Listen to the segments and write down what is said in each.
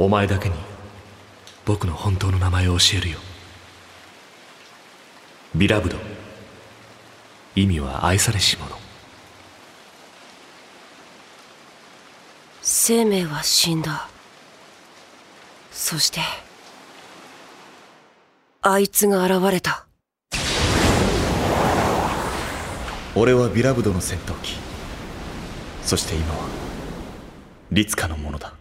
お前だけに僕の本当の名前を教えるよ。ビラブド。意味は愛されし者。生命は死んだ。そしてあいつが現れた。俺はビラブドの戦闘機。そして今はリツカのものだ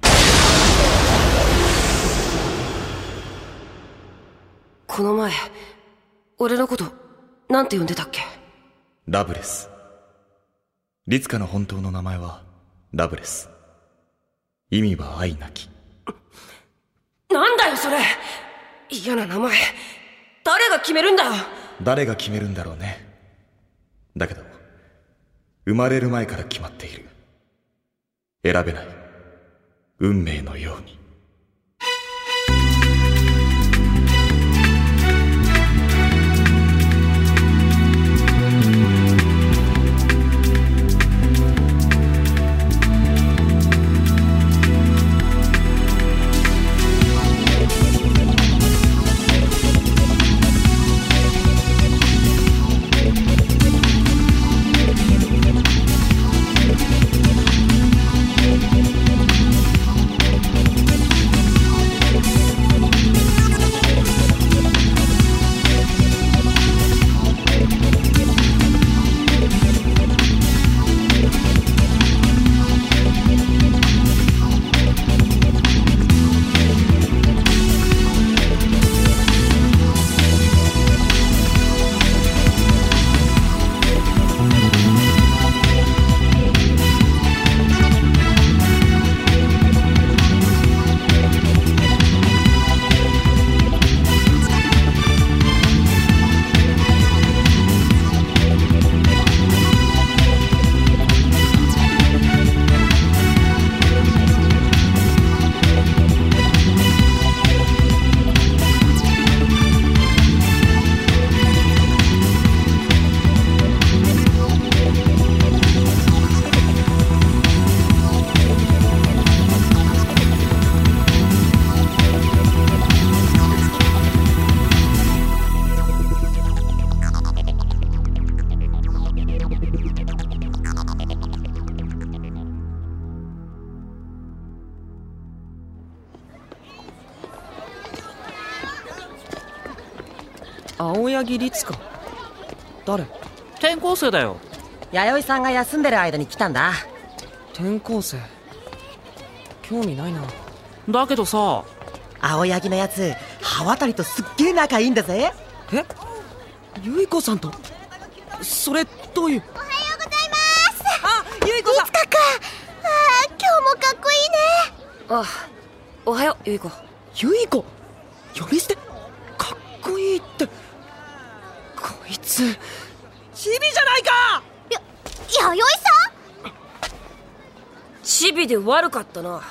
この前俺のことなんて呼んでたっけ？ラブレス。リツカの本当の名前はラブレス。意味は愛なき。なんだよそれ！嫌な名前。誰が決めるんだよ？誰が決めるんだろうね。だけど生まれる前から決まっている。選べない。運命のように青柳律か誰？転校生だよ。弥生さんが休んでる間に来たんだ。転校生？興味ないな。だけどさ。青柳のやつ刃渡りとすっげえ仲いいんだぜ。え？ゆい子さんと？それどういう？おはようございます。あゆい子さん。いつかか。ああ今日もかっこいいね。あおはようゆい子。ゆい子？呼び捨て？かっこいいってつチビじゃないか！や弥生さん？チビで悪かったな。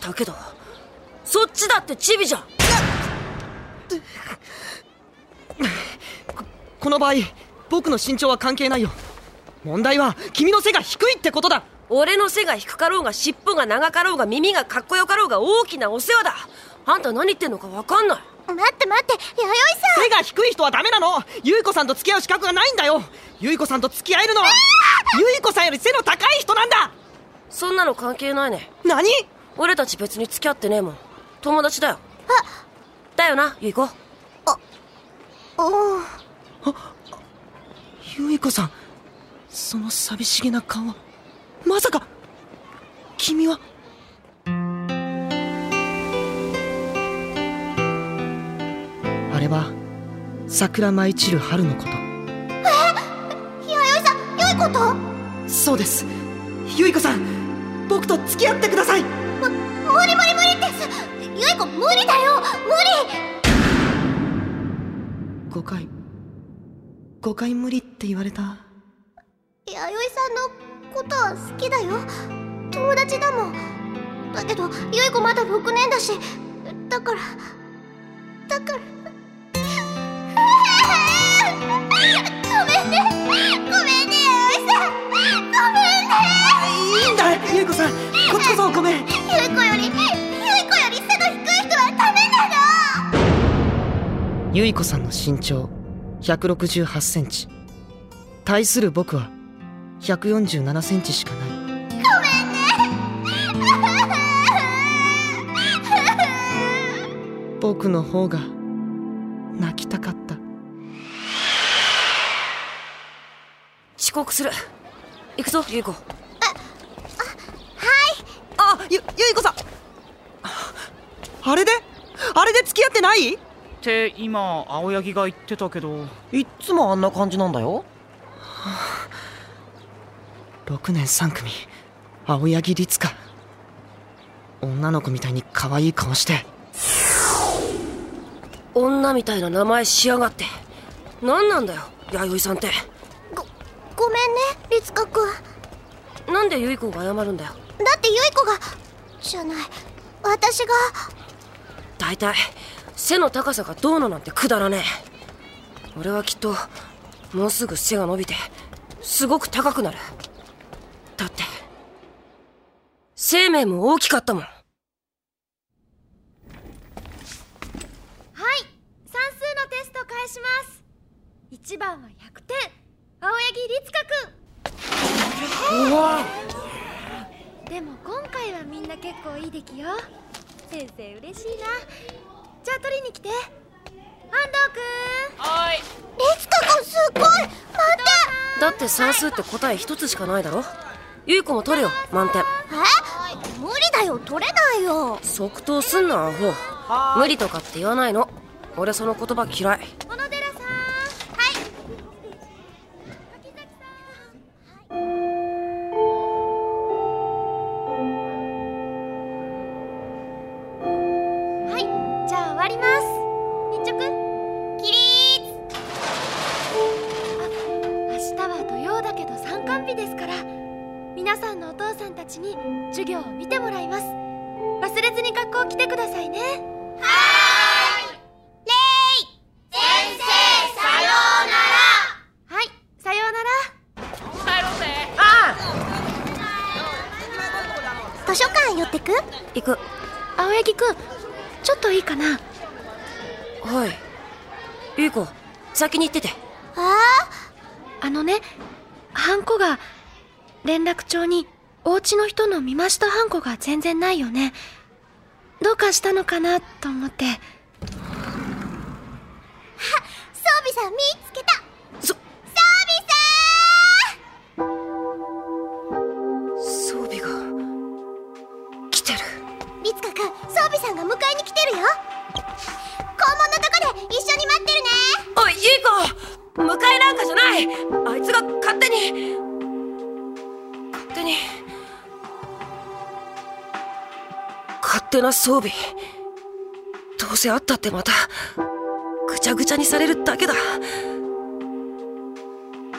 だけどそっちだってチビじゃん。この場合僕の身長は関係ないよ。問題は君の背が低いってことだ。俺の背が低かろうが尻尾が長かろうが耳がかっこよかろうが大きなお世話だ。あんた何言ってんのか分かんない待って待って弥生さん。背が低い人はダメなの。ゆい子さんと付き合う資格がないんだよ。ゆい子さんと付き合えるのはゆい子さんより背の高い人なんだ。そんなの関係ないね。何？俺たち別に付き合ってねえもん。友達だよ。だよなゆい子おおゆい子さんその寂しげな顔はまさか君はあれは桜舞い散る春のこと。弥生さん良いこと？そうです。ゆい子さん僕と付き合ってください。無理無理無理です。ゆい子無理だよ。無5回5回無理って言われた。理弥生さんのことは好きだよ。友達だもん。だけどゆい子まだ6年だしだからだからんだゆいこさん。こっちこそごめん。ゆいよりゆいより背の低い人はダメなの。ゆいさんの身長168センチ。対する僕は147センチしかない。ごめんね。僕の方が泣きたかった。遅刻する。行くぞ優子。ゆゆい子さん。あれで？あれで付き合ってない？って今青柳が言ってたけど。いっつもあんな感じなんだよ。6年3組青柳律香。女の子みたいに可愛い顔して。女みたいな名前しやがって。何なんだよ弥生さんって。ごごめんね律香君。なんでゆい子が謝るんだよ。だってゆい子がじゃない。私が。大体背の高さがどうのなんてくだらねえ。俺はきっともうすぐ背が伸びてすごく高くなる。だって生命も大きかったもん。はい。算数のテスト返します。1番は100点。青柳律香くんでも今回はみんな結構いい出来よ。先生嬉しいな。じゃあ取りに来て。安藤くん。はい。律香君すっごい。待って。だって算数って答え一つしかないだろ？ゆい子も取れよ満点。え？無理だよ。取れないよ。即答すんなアホ。無理とかって言わないの。俺その言葉嫌い日ですから皆さんのお父さんたちに授業を見てもらいます。忘れずに学校来てくださいね。はい。さようなら。図書館寄ってく？行く。青柳くんちょっといいかな。はい。ゆい子先に行っててああのねが連絡帳にお家の人の見ましたハンコが全然ないよね。どうかしたのかなと思って。装備さん見つけた。そ装装備が来てる。備さん律香君装備さんが迎えに来てるよ。校門のとこで一緒に待ってるね。おいゆい子迎えなんかじゃない手な装備。どうせあったってまたぐちゃぐちゃにされるだけだ。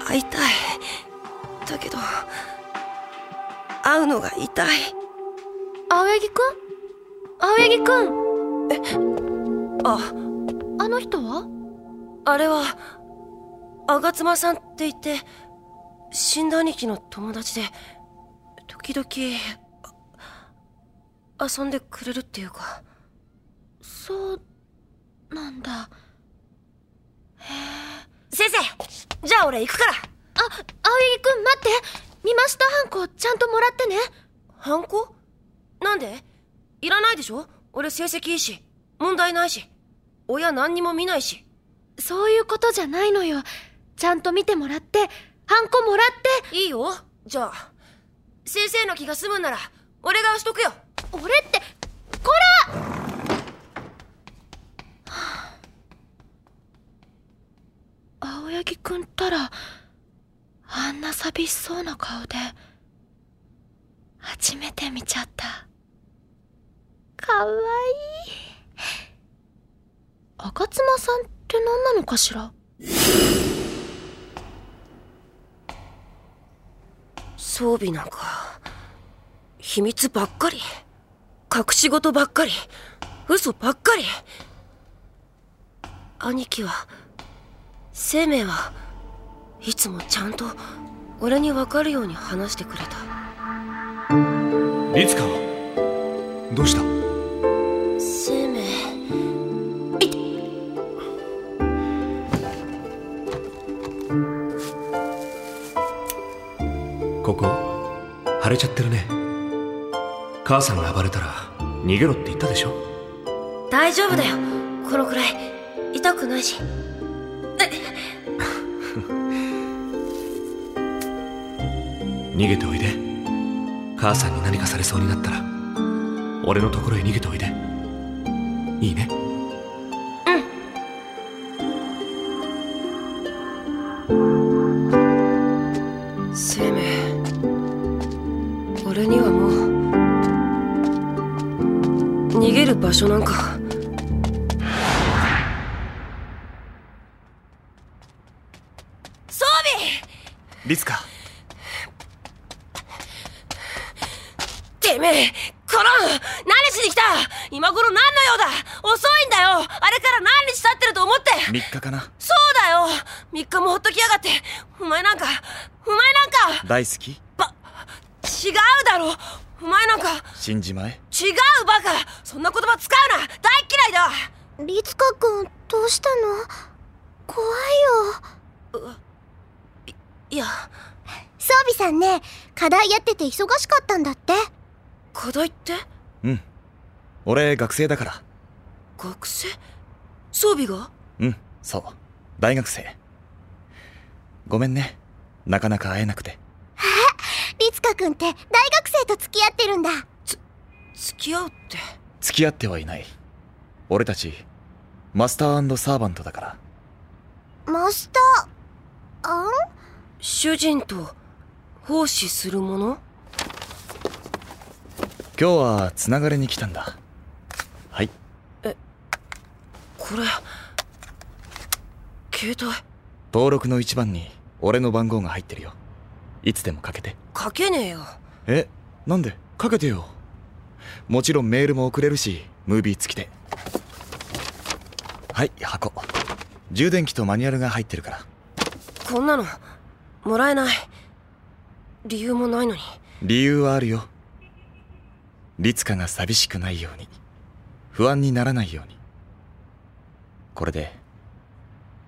会いたい。だけど会うのが痛い。青柳くん？青柳くん？あ。あの人は？あれは吾妻さんって言って死んだ兄貴の友達で時々あ遊んでくれるっていうか。そうなんだ。先生じゃあ俺行くから。あ青柳くん待って。見ました？ハンコちゃんともらってね。ハンコ？なんで？いらないでしょ？俺成績いいし問題ないし親何にも見ないし。そういうことじゃないのよ。ちゃんと見てもらってハンコもらって。いいよ。じゃあ先生の気が済むんなら俺が押しとくよ俺ってこら！青柳くんったらあんな寂しそうな顔で初めて見ちゃった。かわいい。赤妻さんって何なのかしら？装備なんか秘密ばっかり。隠し事ばっかり。嘘ばっかり。兄貴は生命はいつもちゃんと俺に分かるように話してくれた。いつかどうした？生命。いっ。ここ腫れちゃってるね。母さんが暴れたら逃げろって言ったでしょ？大丈夫だよ。このくらい。痛くないし。逃げておいで。母さんに何かされそうになったら俺のところへ逃げておいで。いいね？場所なんか。装備！リツカ。てめえコロン！何しに来た！今頃何の用だ？遅いんだよ！あれから何日経ってると思って！3日かな。そうだよ！3日もほっときやがって！お前なんかお前なんか！大好き？違うだろ！お前なんか！死んじまえ。違うバカ！そんな言葉使うな大嫌いだリツカ君どうしたの？怖いよ。いや。装備さんね課題やってて忙しかったんだって。課題って？うん。俺学生だから。学生？装備が？うんそう。大学生。ごめんね。なかなか会えなくて。リツカ君って大学生と付き合ってるんだ。付き合うって？付き合ってはいない。俺たちマスターサーバントだから。マスター？あん？主人と奉仕するもの？今日はつながれに来たんだ。はい。これ携帯？登録の一番に俺の番号が入ってるよ。いつでもかけて。かけねえよ。えなんで？かけてよ。もちろんメールも送れるしムービー付きではい箱。充電器とマニュアルが入ってるから。こんなのもらえない。理由もないのに。理由はあるよ。律香が寂しくないように。不安にならないように。これで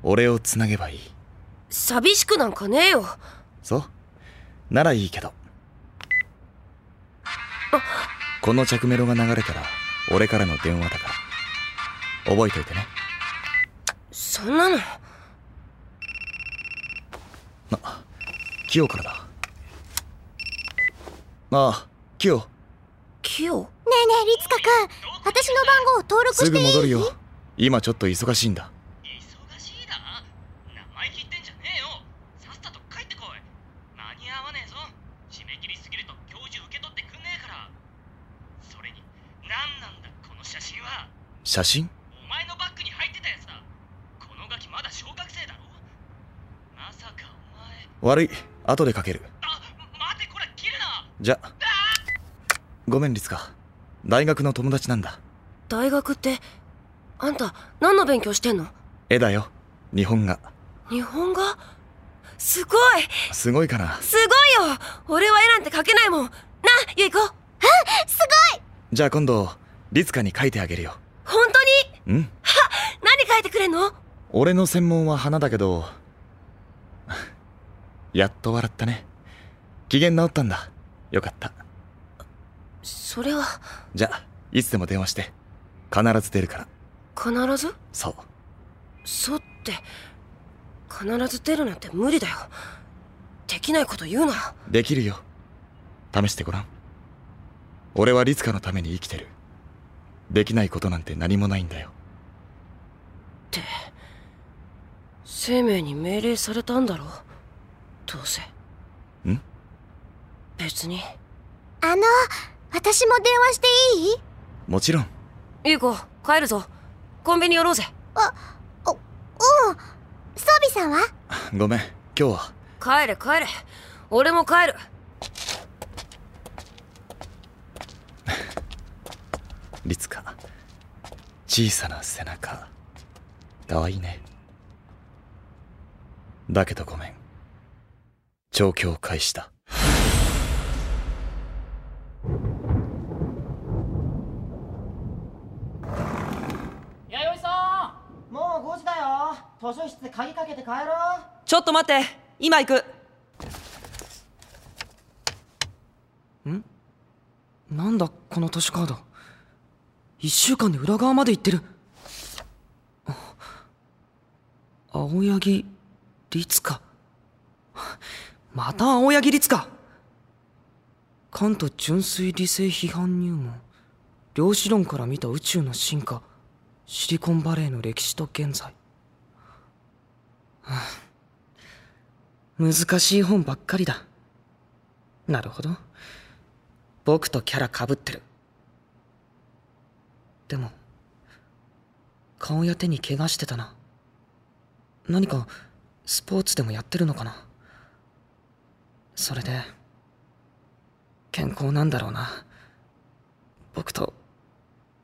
俺をつなげばいい。寂しくなんかねえよ。そう。ならいいけど。この着メロが流れたら俺からの電話だから。覚えといてねそんなの。あキヨからだ。ああキヨ。キヨ？ねえねえリツカ君。私の番号登録すしていい？ぐ戻るよ。今ちょっと忙しいんだ。忙しいだ生意気言ってんじゃねえよ。さっさと帰ってこい。間に合わねえぞ。締め切りすぎると教授受け取ってくんねえから。それに何なんだこの写真は。写真お前のバッグに入ってたやつだこのガキまだ小学生だろまさかお前悪い。後でかける。あ待てこれ切るな。じゃ。ごめんリツカ大学の友達なんだ。大学ってあんた何の勉強してんの？絵だよ。日本画。日本画？すごい！すごいかな。すごいよ！俺は絵なんて描けないもん。なゆい子。すごい！じゃあ今度リツカに描いてあげるよ。本当に？うん。何描いてくれんの？俺の専門は花だけどやっと笑ったね。機嫌直ったんだ。よかった。それは。じゃあいつでも電話して。必ず出るから。必ず？そう。そうって必ず出るなんて無理だよ。できないこと言うなできるよ。試してごらん。俺はリツカのために生きてる。できないことなんて何もないんだよ。って生命に命令されたんだろどうせ。ん？別に。あの私も電話していい？もちろん。いい子帰るぞ。コンビニ寄ろうぜ。あおうん。装備さんは？ごめん。今日は。帰れ帰れ。俺も帰る。リツカ小さな背中かわいいね。だけどごめん調教を返した。弥生さもう5時だよ。図書室鍵かけて帰ろう。ちょっと待って。今行く。ん？なんだこの都市カード。一週間で裏側まで行ってる。あ青柳律香また青柳律香関東純粋理性批判入門。量子論から見た宇宙の進化。シリコンバレーの歴史と現在、難しい本ばっかりだ。なるほど。僕とキャラ被ってる。でも顔や手に怪我してたな。何かスポーツでもやってるのかな。それで健康なんだろうな。僕と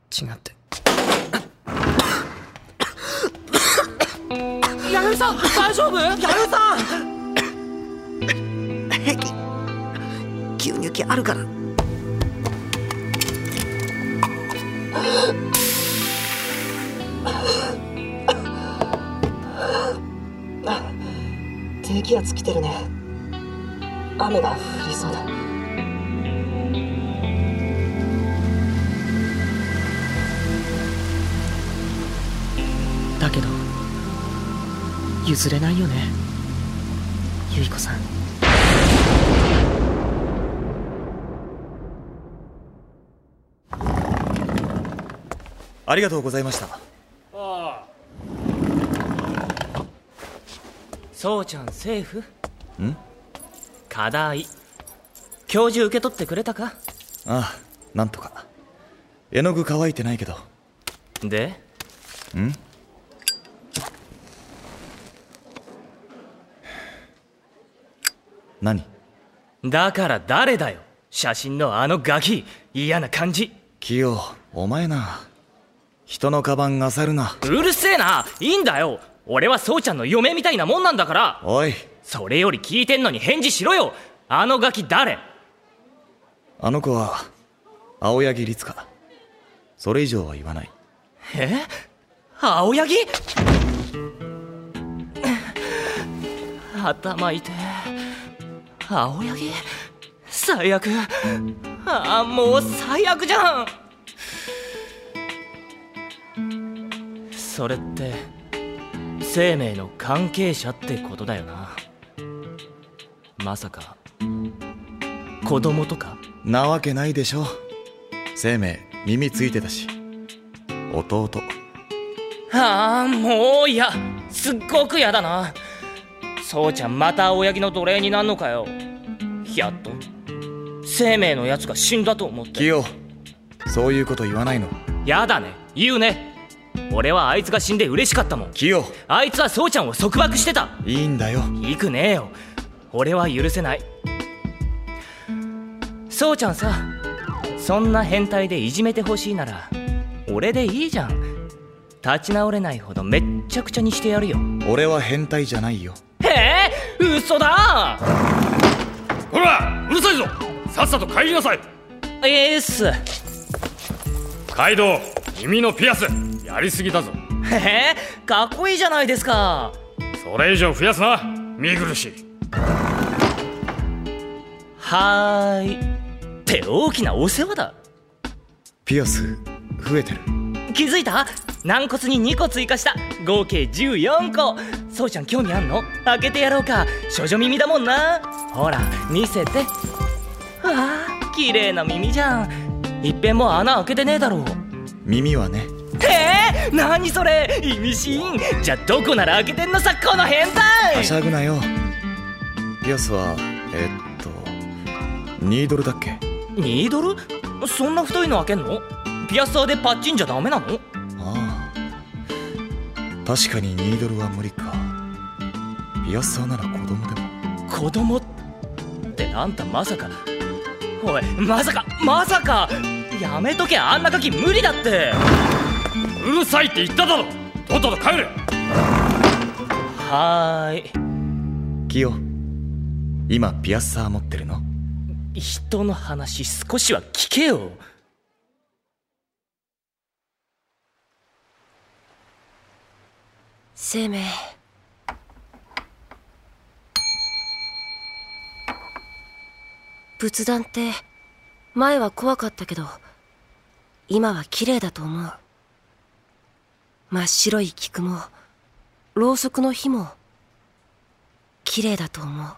違って。弥生さん大丈夫？弥生さん。平気吸入器あるから。低気圧来てるね雨が降りそうだ。だけど譲れないよね。ゆい子さん。ありがとうございました。そうちゃんセーフ？ん？課題。教授受け取ってくれたか？ああなんとか。絵の具乾いてないけど。で？ん？何？だから誰だよ？写真のあのガキ。嫌な感じ。キヨお前な。人のカバン漁るな。うるせえな。いいんだよ。俺はそうちゃんの嫁みたいなもんなんだから。おいそれより聞いてんのに返事しろよ。あのガキ誰？あの子は青柳律香。それ以上は言わない。え？青柳？頭痛え青柳？最悪。ああもう最悪じゃん。それって生命の関係者ってことだよなまさか。子供とか？なわけないでしょ。生命耳ついてたし。弟。ああもう嫌。すっごく嫌だな。そうちゃんまた青柳の奴隷になんのかよ。やっと生命のやつが死んだと思って。キヨそういうこと言わないの。やだね。言うね。俺はあいつが死んで嬉しかったもん。キヨ。あいつはそうちゃんを束縛してた。いいんだよ。いくねえよ俺は許せない。そうちゃんさそんな変態でいじめてほしいなら俺でいいじゃん。立ち直れないほどめっちゃくちゃにしてやるよ。俺は変態じゃないよ。へえ嘘だ。ほらうるさいぞ。さっさと帰りなさい。ええっすカイドウ耳のピアス。やりすぎだぞ。へえかっこいいじゃないですか。それ以上増やすな見苦しいはーい。って大きなお世話だ。ピアス増えてる。気づいた？軟骨に2個追加した。合計14個。そうちゃん興味あんの？開けてやろうか。処女耳だもんな。ほら見せて。わあ綺麗な耳じゃん。いっぺんも穴開けてねえだろう。耳はね。えー、何それ？意味深。じゃあどこなら開けてんのさこの変態。はしゃぐなよピアスはえっとニードルだっけ？ニードル？そんな太いの開けんの？ピアスターでパッチンじゃダメなの？ああ。確かにニードルは無理か。ピアスターなら子供でも。子供ってあんたまさか。おいまさかまさか！やめとけあんなガキ無理だって！うるさいって言っただろ！とっとと帰れ！はーい。キヨ今ピアッサー持ってるの？人の話少しは聞けよ。生命。仏壇って前は怖かったけど今は綺麗だと思う。真っ白い菊もろうそくの火も綺麗だと思う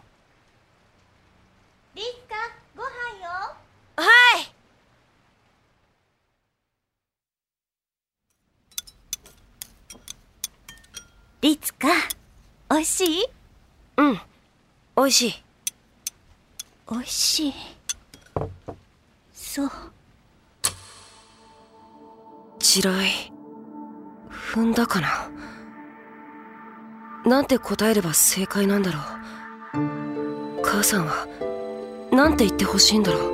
リスカご飯よはい。リツカおいしい？うん。おいしい。おいしい。そう。地雷。踏んだかな？なんて答えれば正解なんだろう。母さんはなんて言ってほしいんだろう。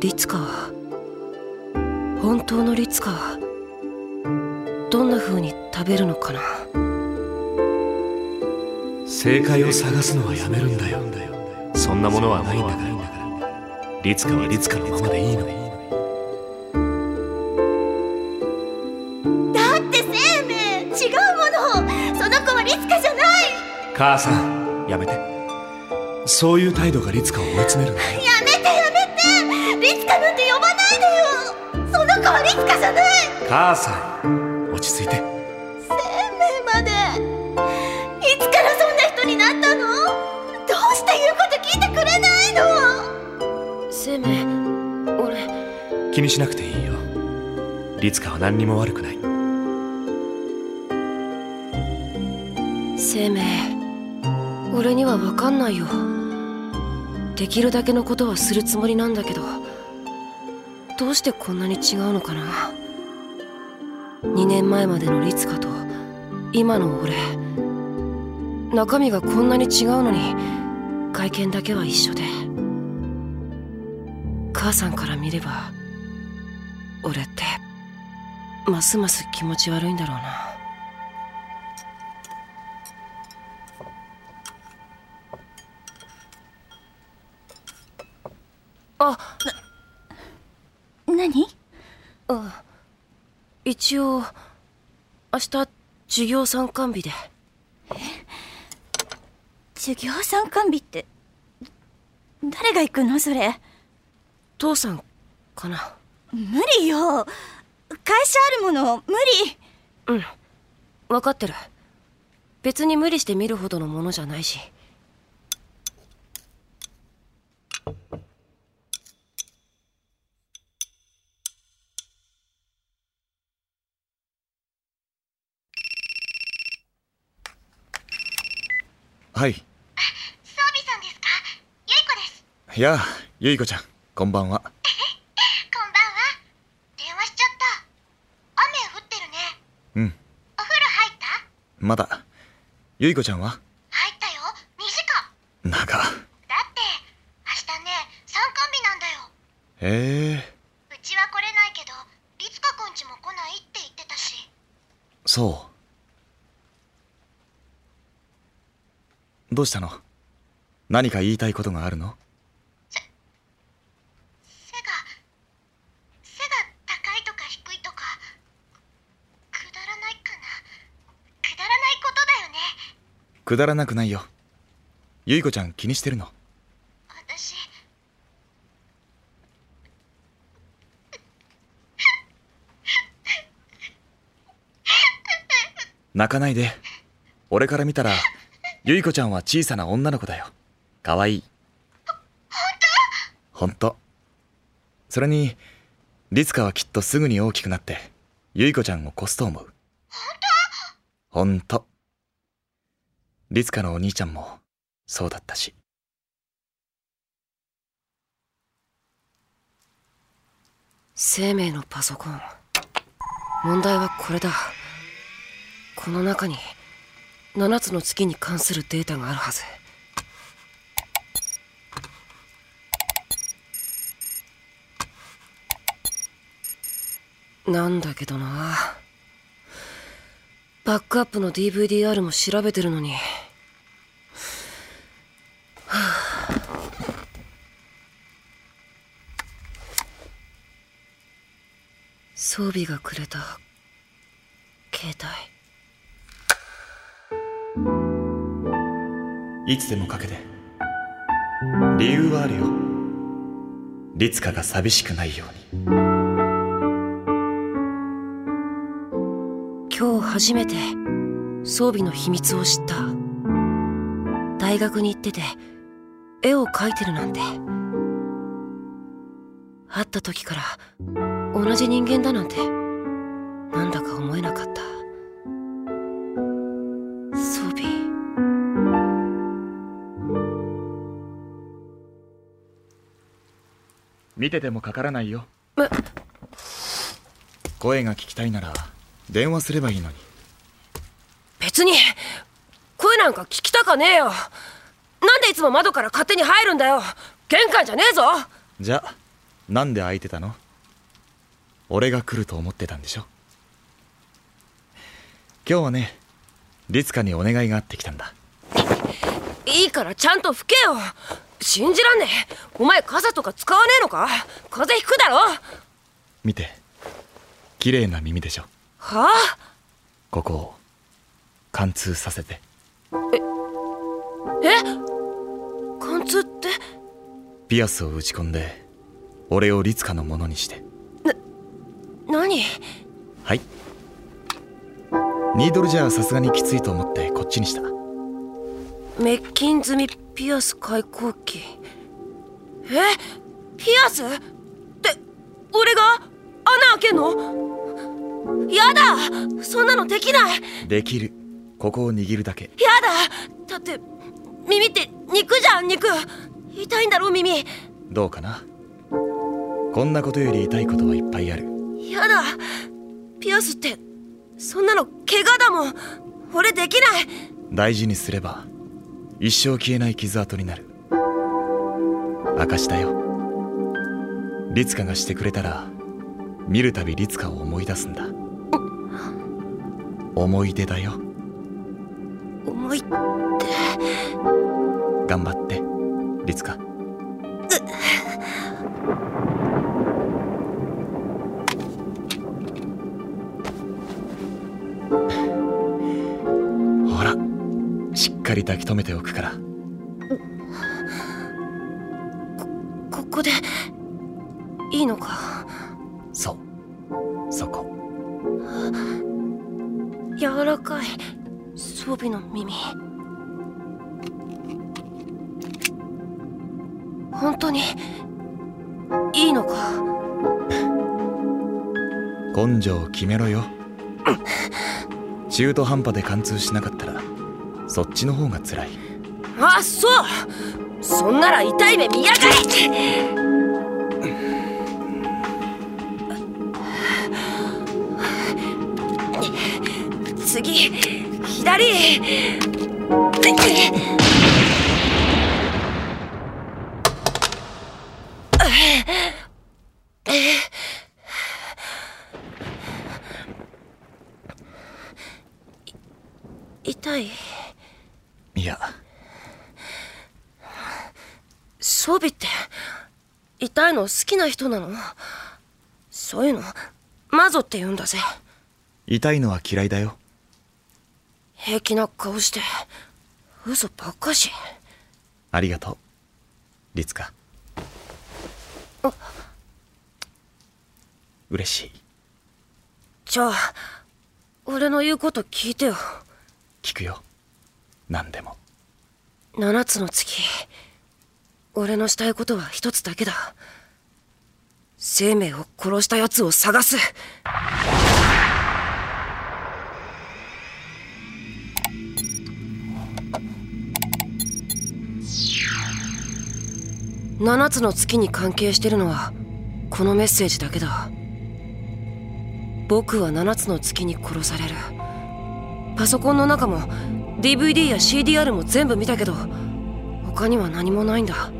リツカは本当のリツカはどんな風に食べるのかな。正解を探すのはやめるんだよ。そんなものはないんだから。リツカはリツカのままでいいの。だって生命違うものその子はリツカじゃない。母さんやめてそういう態度がリツカを追い詰めるんだよやめてやめてリツカなんて呼ばないでよ。その子はリツカじゃない。母さん落ち着いて。生命までいつからそんな人になったの？どうして言うこと聞いてくれないの？生命俺。気にしなくていいよ。リツカは何にも悪くない。生命俺には分かんないよできるだけのことはするつもりなんだけどどうしてこんなに違うのかな？2年前までのリツカと今の俺中身がこんなに違うのに外見だけは一緒で母さんから見れば俺ってますます気持ち悪いんだろうな。あ何？あ一応明日授業参観日で。授業参観日って誰が行くの？それ。父さんかな。無理よ。会社あるもの無理。うん。分かってる。別に無理して見るほどのものじゃないしはい。装備さんですか？ゆいこです。いやあゆいこちゃんこんばんは。こんばんは。電話しちゃった。雨降ってるね。うん。お風呂入った？まだ。ゆいこちゃんは？入ったよ。2時間。長だって明日ね参観日なんだよ。へえうちは来れないけどリツカくんちも来ないって言ってたしそうどうしたの？何か言いたいことがあるの？背が背が高いとか低いとかくだらないかな。くだらないことだよね。くだらなくないよ。ゆいこちゃん気にしてるの？私泣かないで。俺から見たらゆいこちゃんは小さな女の子だよ。かわいい。ほんとそれにリツカはきっとすぐに大きくなってゆいこちゃんを越すと思う。ほんとリツカのお兄ちゃんもそうだったし。生命のパソコン。問題はこれだ。この中に。7つの月に関するデータがあるはず。なんだけどな。バックアップの DVDR も調べてるのに。はあ。装備がくれた携帯。いつでもかけて。理由はあるよ。律香が寂しくないように。今日初めて装備の秘密を知った。大学に行ってて絵を描いてるなんて。会った時から同じ人間だなんてなんだか思えなかった。見ててもかからないよ。え声が聞きたいなら電話すればいいのに。別に声なんか聞きたかねえよ。なんでいつも窓から勝手に入るんだよ。玄関じゃねえぞ。じゃあなんで開いてたの？俺が来ると思ってたんでしょ？今日はね律香にお願いがあってきたんだ。いいからちゃんと吹けよ信じらんねえ。お前傘とか使わねえのか？風邪ひくだろ？見て。綺麗な耳でしょ。はあ？ここを貫通させて。え？貫通って？ピアスを打ち込んで俺を律香のものにして。何？はい。ニードルじゃさすがにきついと思ってこっちにした滅菌済みピアス開口器。え？ピアス？って俺が？穴開けんの？やだ！そんなのできない！できる。ここを握るだけ。やだ！だって耳って肉じゃん肉。痛いんだろ耳。どうかな？こんなことより痛いことはいっぱいある。やだ！ピアスってそんなの怪我だもん。俺できない。大事にすれば一生消えない傷跡になる。証だよ。律香がしてくれたら見るたび律香を思い出すんだ。思い出だよ。思いって頑張って律香かり抱き留めておくから。ここでいいのか？そう。そこ。柔らかい装備の耳。本当にいいのか？根性を決めろよ。中途半端で貫通しなかったらそっちの方が辛い。あそう。そんなら痛い目見やがれ次左痛いいや装備って痛いの好きな人なの？そういうの？マゾって言うんだぜ。痛いのは嫌いだよ。平気な顔して。嘘ばっかし。ありがとう。律香。嬉しい。じゃあ俺の言うこと聞いてよ。聞くよ。何でも。七つの月。俺のしたいことは一つだけだ生命を殺した奴を探す。七つの月に関係してるのはこのメッセージだけだ。僕は七つの月に殺される。パソコンの中も DVD や CDR も全部見たけど他には何もないんだ。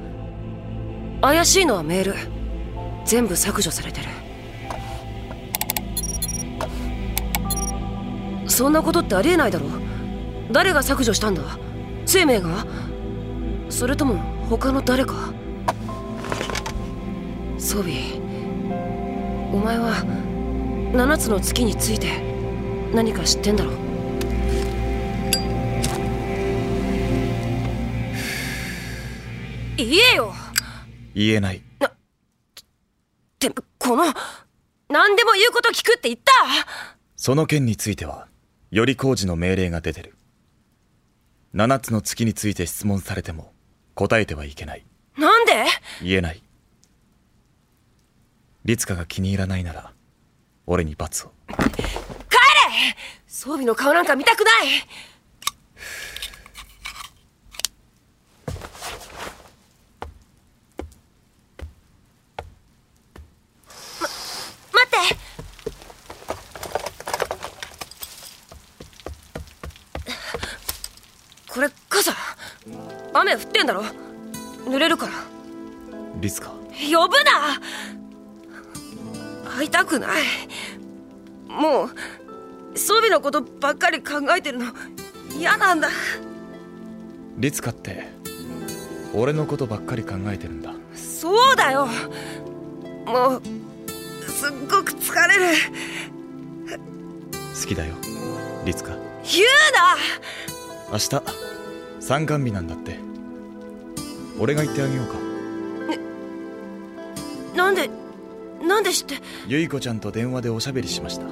怪しいのはメール。全部削除されてる。そんなことってありえないだろ誰が削除したんだ？生命が？それとも他の誰か？ソビーお前は七つの月について何か知ってんだろ言えよ。言えないでもこの何でも言うこと聞くって言った？その件についてはより工事の命令が出てる。7つの月について質問されても答えてはいけない。なんで？言えない。律香が気に入らないなら俺に罰を。帰れ！装備の顔なんか見たくないま待ってこれ傘雨降ってんだろ？濡れるから。律香呼ぶな！会いたくない。もう装備のことばっかり考えてるの。嫌なんだ。律香って俺のことばっかり考えてるんだ。そうだよ。もうすっごく疲れる。好きだよ律香言うな！明日参観日なんだって俺が言ってあげようか。なんでなんで知って？ゆい子ちゃんと電話でおしゃべりしました。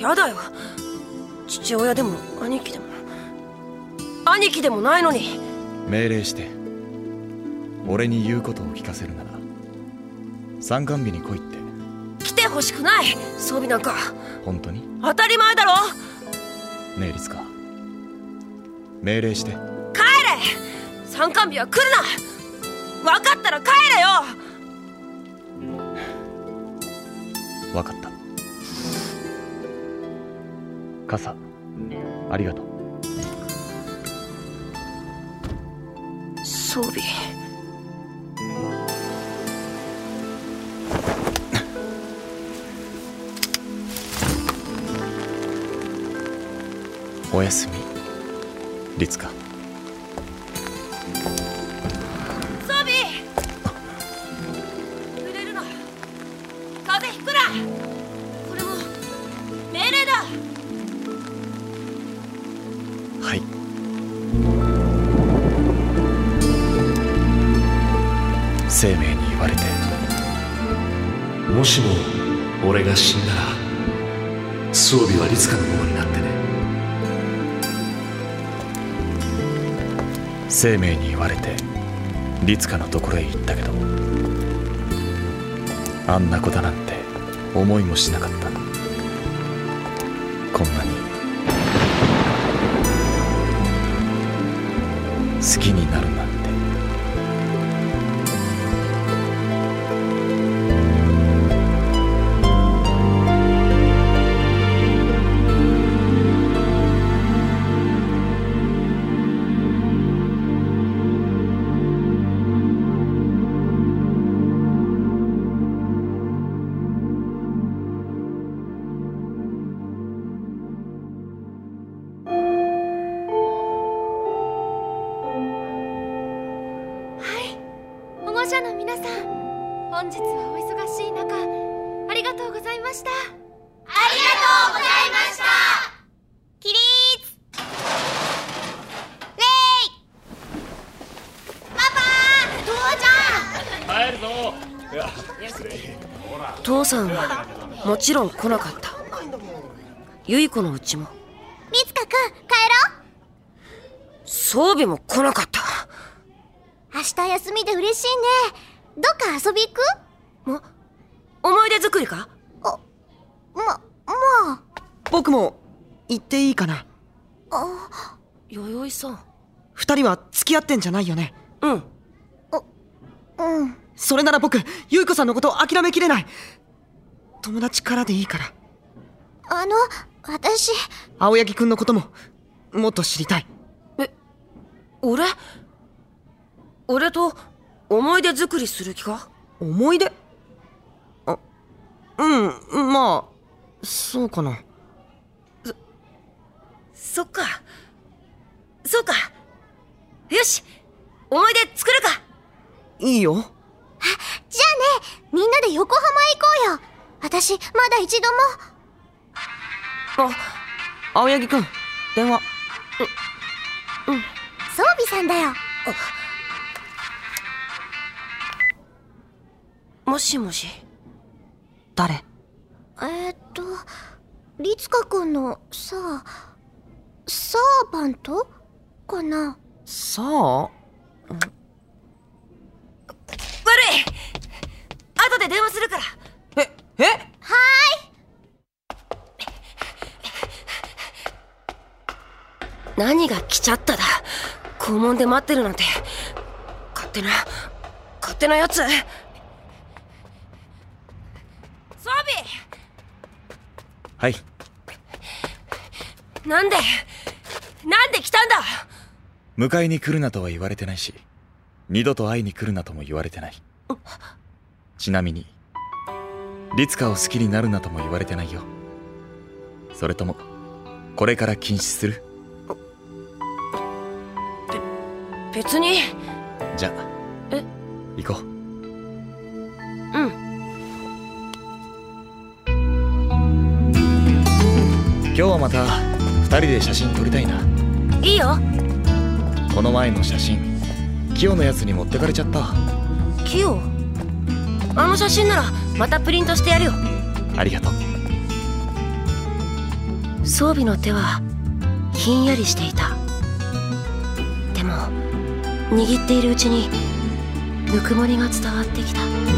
やだよ。父親でも兄貴でも。兄貴でもないのに。命令して俺に言うことを聞かせるなら参観日に来いって。来てほしくない装備なんか。本当に？当たり前だろ。ねえ律香。命令して。帰れ参観日は来るな。分かったら帰れよ。分かった。傘ありがとう。装備。おやすみ律香生命に言われて。もしも俺が死んだら装備は律香のものになってね。生命に言われて律香のところへ行ったけどあんな子だなんて思いもしなかった。こんなに好きになるな父さんはもちろん来なかった。ゆい子のうちも。律香くん帰ろ装備も来なかった。う明日休みで嬉しいね。どっか遊び行く？も思い出作りか？ま、まあ僕も行っていいかな。あ弥生さん。二人は付き合ってんじゃないよね。うん。うん。それなら僕ゆい子さんのこと諦めきれない友達からでいいから。あの私。青柳くんのことももっと知りたい。俺？俺と思い出作りする気か？思い出？あうんまあそうかな。そっか。そうか。よし思い出作るか。いいよ。じゃあね。みんなで横浜私まだ一度も。あ青柳くん電話。装備さんだよ。もしもし？誰？えー、っと律香くんのさサーバントかな。さあ悪い後で電話するからええはーい何が来ちゃっただ？校門で待ってるなんて。勝手な勝手なやつ。装備はい。なんで？なんで来たんだ？迎えに来るなとは言われてないし二度と会いに来るなとも言われてない。ちなみに律香を好きになるなとも言われてないよ。それともこれから禁止する？別に。じゃえ？行こう。うん。今日はまた二人で写真撮りたいな。いいよ。この前の写真キヨのやつに持ってかれちゃった。キヨ？あの写真ならまたプリントしてやるよ。ありがとう。装備の手はひんやりしていた握っているうちにぬくもりが伝わってきた。